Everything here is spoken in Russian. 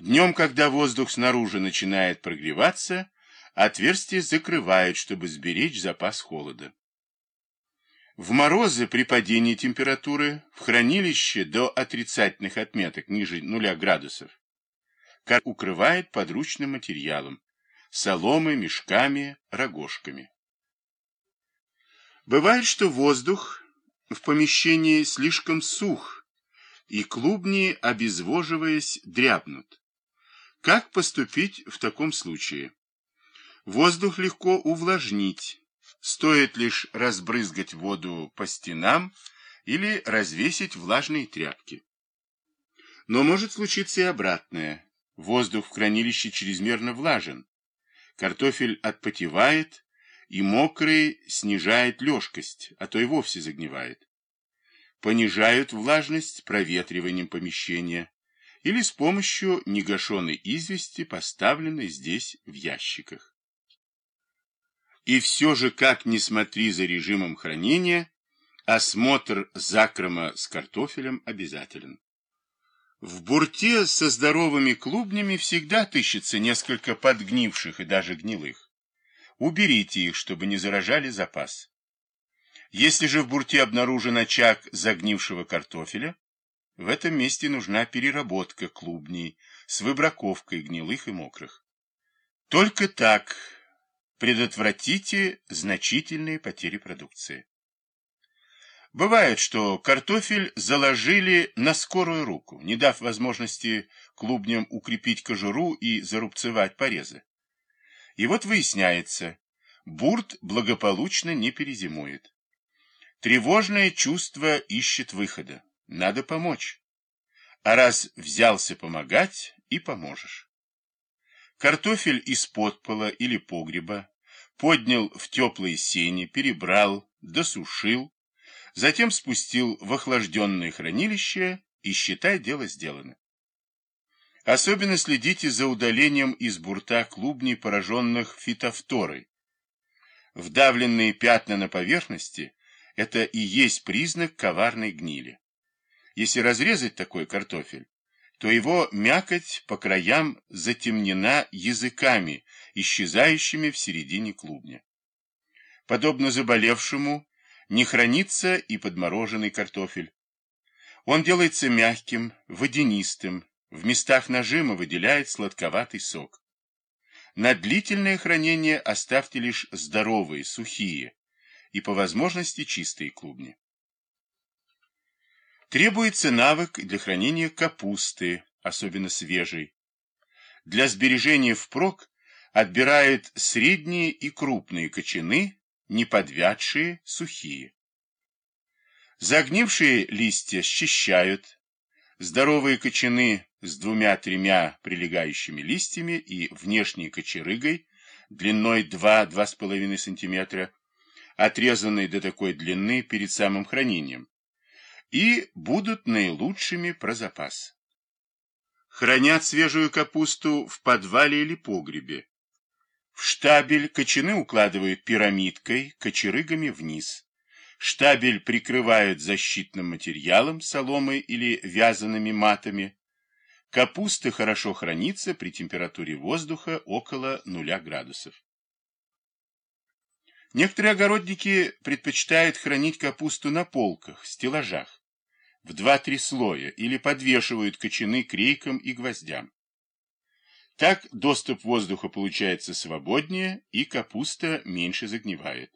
Днем, когда воздух снаружи начинает прогреваться, отверстие закрывают, чтобы сберечь запас холода. В морозы при падении температуры в хранилище до отрицательных отметок ниже 0 градусов укрывает подручным материалом – соломой, мешками, рогожками. Бывает, что воздух в помещении слишком сух, и клубни, обезвоживаясь, дрябнут. Как поступить в таком случае? Воздух легко увлажнить, стоит лишь разбрызгать воду по стенам или развесить влажные тряпки. Но может случиться и обратное. Воздух в хранилище чрезмерно влажен. Картофель отпотевает, и мокрый снижает лёжкость, а то и вовсе загнивает. Понижают влажность проветриванием помещения или с помощью негашенной извести, поставленной здесь в ящиках. И все же, как ни смотри за режимом хранения, осмотр закрома с картофелем обязателен. В бурте со здоровыми клубнями всегда тыщется несколько подгнивших и даже гнилых. Уберите их, чтобы не заражали запас. Если же в бурте обнаружен очаг загнившего картофеля, в этом месте нужна переработка клубней с выбраковкой гнилых и мокрых. Только так предотвратите значительные потери продукции. Бывает, что картофель заложили на скорую руку, не дав возможности клубням укрепить кожуру и зарубцевать порезы. И вот выясняется, бурт благополучно не перезимует. Тревожное чувство ищет выхода. Надо помочь. А раз взялся помогать, и поможешь. Картофель из подпола или погреба поднял в теплые сени, перебрал, досушил, затем спустил в охлажденное хранилище и, считай, дело сделано. Особенно следите за удалением из бурта клубней, пораженных фитофторой. Вдавленные пятна на поверхности – это и есть признак коварной гнили. Если разрезать такой картофель, то его мякоть по краям затемнена языками, исчезающими в середине клубня. Подобно заболевшему, не хранится и подмороженный картофель. Он делается мягким, водянистым, в местах нажима выделяет сладковатый сок. На длительное хранение оставьте лишь здоровые, сухие и по возможности чистые клубни. Требуется навык для хранения капусты, особенно свежей. Для сбережения впрок отбирают средние и крупные кочаны, неподвядшие, сухие. Загнившие листья счищают, здоровые кочаны с двумя-тремя прилегающими листьями и внешней кочерыгой длиной 2-2,5 см, отрезанные до такой длины перед самым хранением, и будут наилучшими про запас. Хранят свежую капусту в подвале или погребе. В штабель кочаны укладывают пирамидкой, кочерыгами вниз. Штабель прикрывают защитным материалом, соломой или вязаными матами. Капуста хорошо хранится при температуре воздуха около нуля градусов. Некоторые огородники предпочитают хранить капусту на полках, стеллажах в два-три слоя или подвешивают кочаны к рейкам и гвоздям. Так доступ воздуха получается свободнее и капуста меньше загнивает.